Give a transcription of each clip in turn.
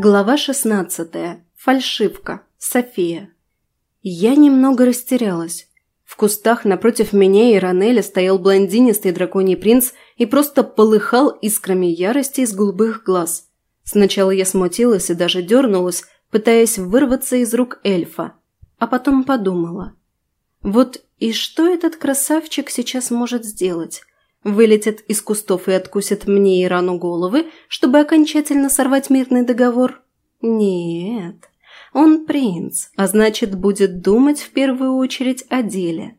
Глава 16. Фальшивка. София. Я немного растерялась. В кустах напротив меня и Ранеля стоял блондинистый драконий принц и просто полыхал искрами ярости из голубых глаз. Сначала я смутилась и даже дернулась, пытаясь вырваться из рук эльфа, а потом подумала. Вот и что этот красавчик сейчас может сделать? Вылетит из кустов и откусит мне и рану головы, чтобы окончательно сорвать мирный договор? Нет, он принц, а значит, будет думать в первую очередь о деле.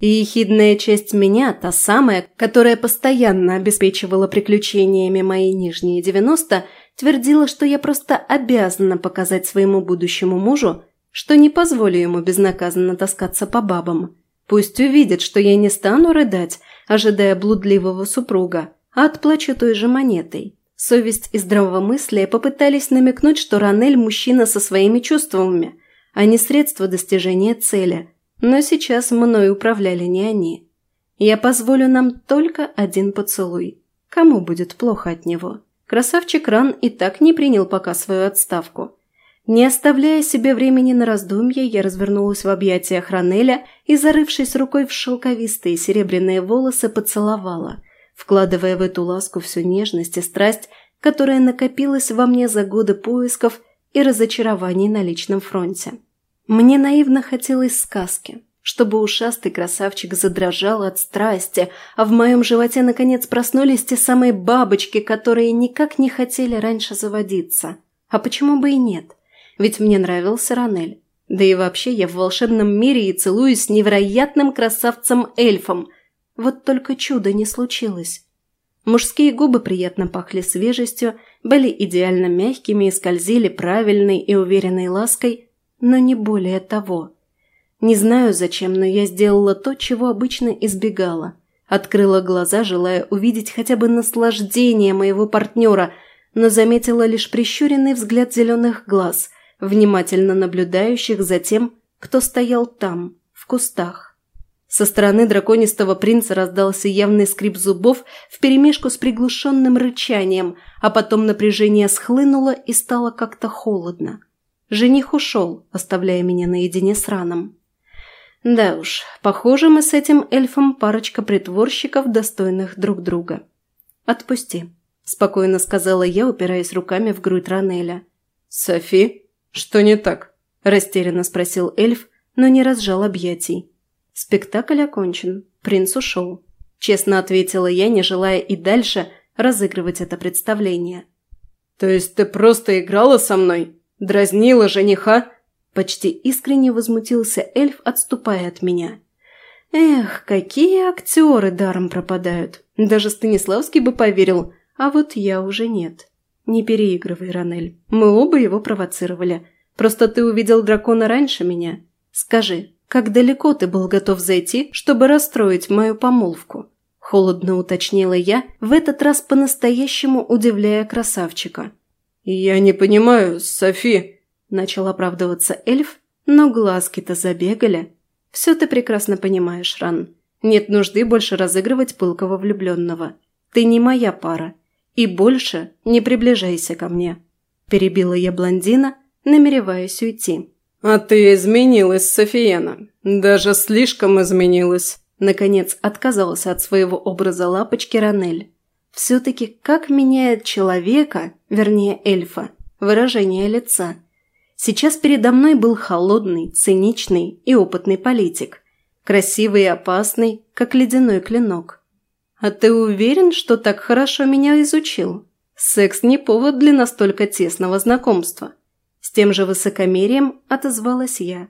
И ехидная часть меня, та самая, которая постоянно обеспечивала приключениями мои нижние девяносто, твердила, что я просто обязана показать своему будущему мужу, что не позволю ему безнаказанно таскаться по бабам. Пусть увидит, что я не стану рыдать, ожидая блудливого супруга, а отплачу той же монетой. Совесть и здравомыслие попытались намекнуть, что Ранель – мужчина со своими чувствами, а не средство достижения цели. Но сейчас мной управляли не они. Я позволю нам только один поцелуй. Кому будет плохо от него? Красавчик Ран и так не принял пока свою отставку. Не оставляя себе времени на раздумья, я развернулась в объятиях Ранеля и, зарывшись рукой в шелковистые серебряные волосы, поцеловала, вкладывая в эту ласку всю нежность и страсть, которая накопилась во мне за годы поисков и разочарований на личном фронте. Мне наивно хотелось сказки, чтобы ушастый красавчик задрожал от страсти, а в моем животе наконец проснулись те самые бабочки, которые никак не хотели раньше заводиться. А почему бы и нет? – ведь мне нравился Ранель. Да и вообще я в волшебном мире и целуюсь с невероятным красавцем-эльфом. Вот только чуда не случилось. Мужские губы приятно пахли свежестью, были идеально мягкими и скользили правильной и уверенной лаской, но не более того. Не знаю зачем, но я сделала то, чего обычно избегала. Открыла глаза, желая увидеть хотя бы наслаждение моего партнера, но заметила лишь прищуренный взгляд зеленых глаз – внимательно наблюдающих за тем, кто стоял там, в кустах. Со стороны драконистого принца раздался явный скрип зубов вперемешку с приглушенным рычанием, а потом напряжение схлынуло и стало как-то холодно. Жених ушел, оставляя меня наедине с раном. Да уж, похоже, мы с этим эльфом парочка притворщиков, достойных друг друга. «Отпусти», – спокойно сказала я, упираясь руками в грудь Ранеля. «Софи?» «Что не так?» – растерянно спросил эльф, но не разжал объятий. «Спектакль окончен. Принц ушел», – честно ответила я, не желая и дальше разыгрывать это представление. «То есть ты просто играла со мной? Дразнила жениха?» Почти искренне возмутился эльф, отступая от меня. «Эх, какие актеры даром пропадают! Даже Станиславский бы поверил, а вот я уже нет». «Не переигрывай, Ранель. Мы оба его провоцировали. Просто ты увидел дракона раньше меня. Скажи, как далеко ты был готов зайти, чтобы расстроить мою помолвку?» Холодно уточнила я, в этот раз по-настоящему удивляя красавчика. «Я не понимаю, Софи», – начал оправдываться эльф, но глазки-то забегали. «Все ты прекрасно понимаешь, Ран. Нет нужды больше разыгрывать пылкого влюбленного. Ты не моя пара, и больше не приближайся ко мне», – перебила я блондина, намереваясь уйти. «А ты изменилась, Софиена. Даже слишком изменилась». Наконец отказался от своего образа лапочки Ранель. Все-таки как меняет человека, вернее эльфа, выражение лица. Сейчас передо мной был холодный, циничный и опытный политик. Красивый и опасный, как ледяной клинок. «А ты уверен, что так хорошо меня изучил? Секс не повод для настолько тесного знакомства». С тем же высокомерием отозвалась я.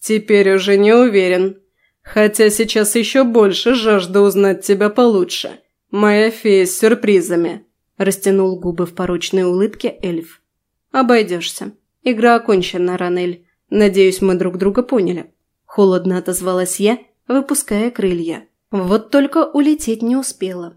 «Теперь уже не уверен. Хотя сейчас еще больше жажда узнать тебя получше. Моя фея с сюрпризами», – растянул губы в порочной улыбке эльф. «Обойдешься. Игра окончена, Ранель. Надеюсь, мы друг друга поняли». Холодно отозвалась я, выпуская крылья. Вот только улететь не успела.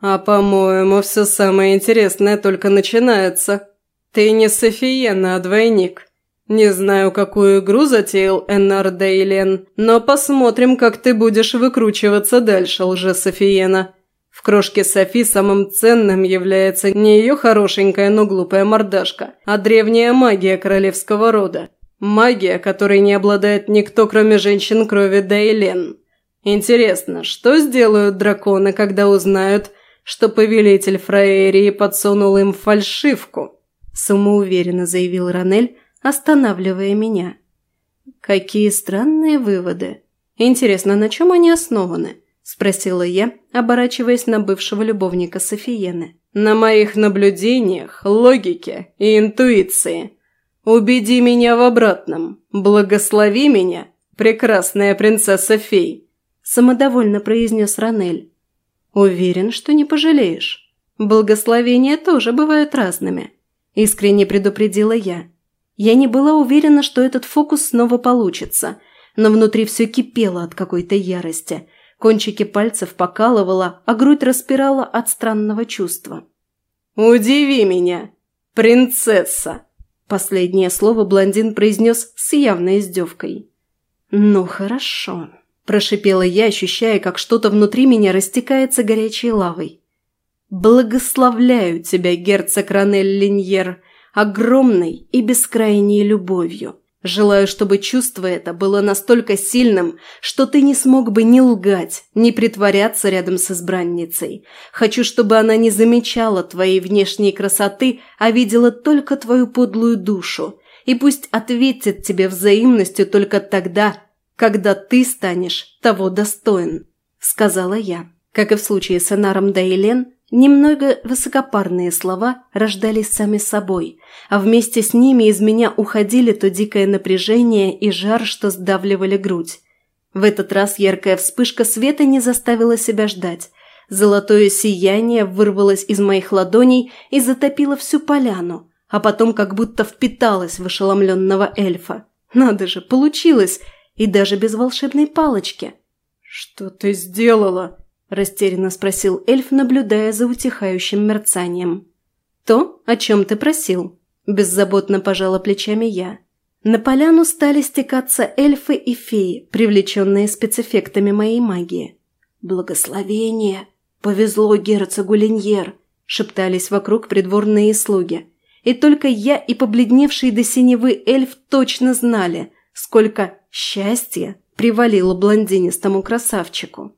«А, по-моему, все самое интересное только начинается. Ты не Софиена, а двойник. Не знаю, какую игру затеял Эннар Дейлен, но посмотрим, как ты будешь выкручиваться дальше, лже-Софиена. В крошке Софи самым ценным является не ее хорошенькая, но глупая мордашка, а древняя магия королевского рода. Магия, которой не обладает никто, кроме женщин крови Дейлен. Интересно, что сделают драконы, когда узнают, что повелитель Фраерии подсунул им фальшивку?» Самоуверенно заявил Ранель, останавливая меня. «Какие странные выводы. Интересно, на чем они основаны?» – спросила я, оборачиваясь на бывшего любовника Софиены. «На моих наблюдениях, логике и интуиции. Убеди меня в обратном. Благослови меня, прекрасная принцесса-фей», – самодовольно произнес Ранель. «Уверен, что не пожалеешь. Благословения тоже бывают разными», – искренне предупредила я. Я не была уверена, что этот фокус снова получится, но внутри все кипело от какой-то ярости. Кончики пальцев покалывало, а грудь распирала от странного чувства. «Удиви меня, принцесса!» Последнее слово блондин произнес с явной издевкой. «Ну хорошо», – прошипела я, ощущая, как что-то внутри меня растекается горячей лавой. «Благословляю тебя, герцог Ранель Линьер!» огромной и бескрайней любовью. Желаю, чтобы чувство это было настолько сильным, что ты не смог бы ни лгать, ни притворяться рядом с избранницей. Хочу, чтобы она не замечала твоей внешней красоты, а видела только твою подлую душу. И пусть ответит тебе взаимностью только тогда, когда ты станешь того достоин», — сказала я. Как и в случае с Энаром Дейлен, Немного высокопарные слова рождались сами собой, а вместе с ними из меня уходили то дикое напряжение и жар, что сдавливали грудь. В этот раз яркая вспышка света не заставила себя ждать. Золотое сияние вырвалось из моих ладоней и затопило всю поляну, а потом как будто впиталось в ошеломленного эльфа. Надо же, получилось! И даже без волшебной палочки. «Что ты сделала?» растерянно спросил эльф, наблюдая за утихающим мерцанием. «То, о чем ты просил», – беззаботно пожала плечами я. На поляну стали стекаться эльфы и феи, привлеченные спецэффектами моей магии. «Благословение! Повезло герцогу Линьер!» – шептались вокруг придворные слуги. И только я и побледневший до синевы эльф точно знали, сколько счастья привалило блондинистому красавчику.